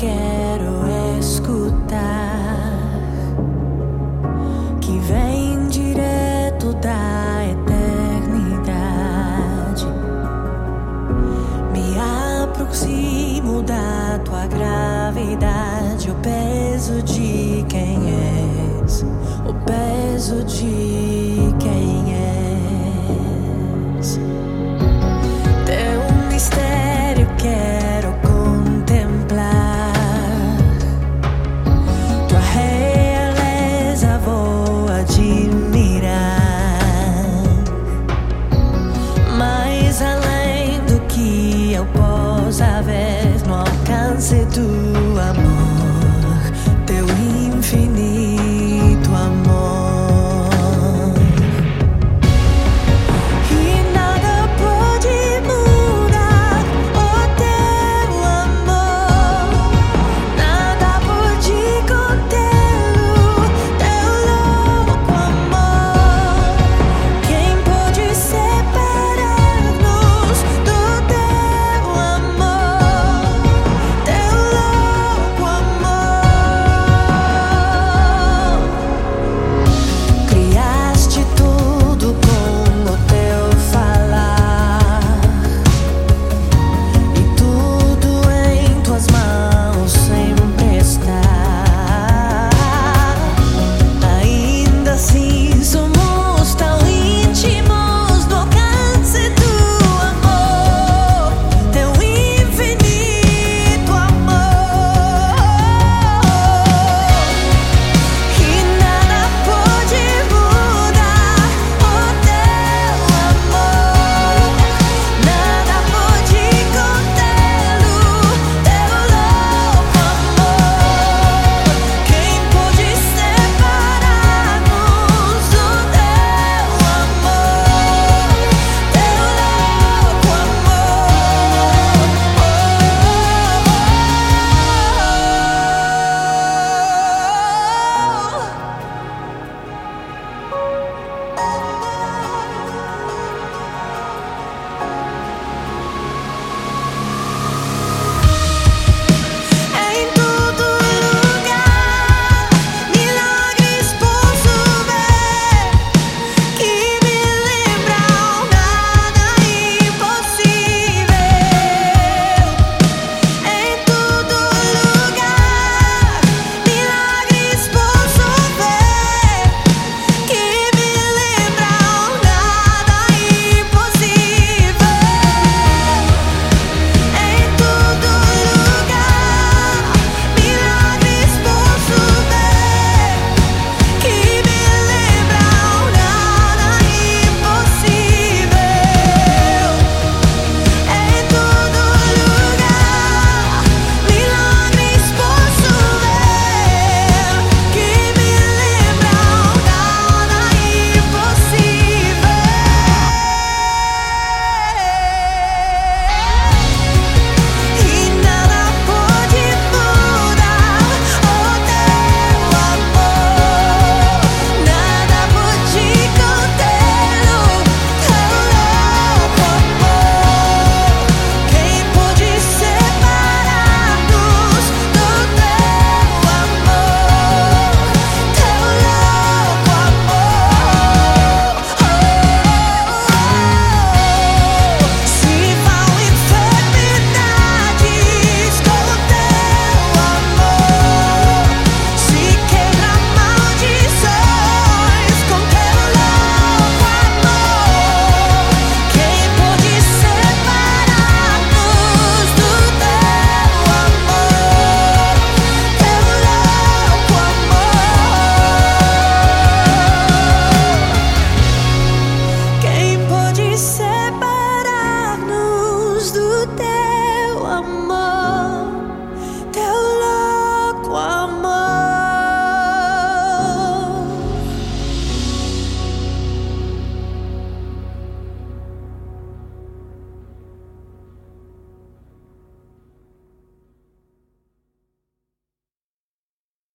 quero escutar que vem direto da eternidade. Me aproximo da tua gravidade, o peso de quem és, o peso de eu possa vez no alcance tu amor.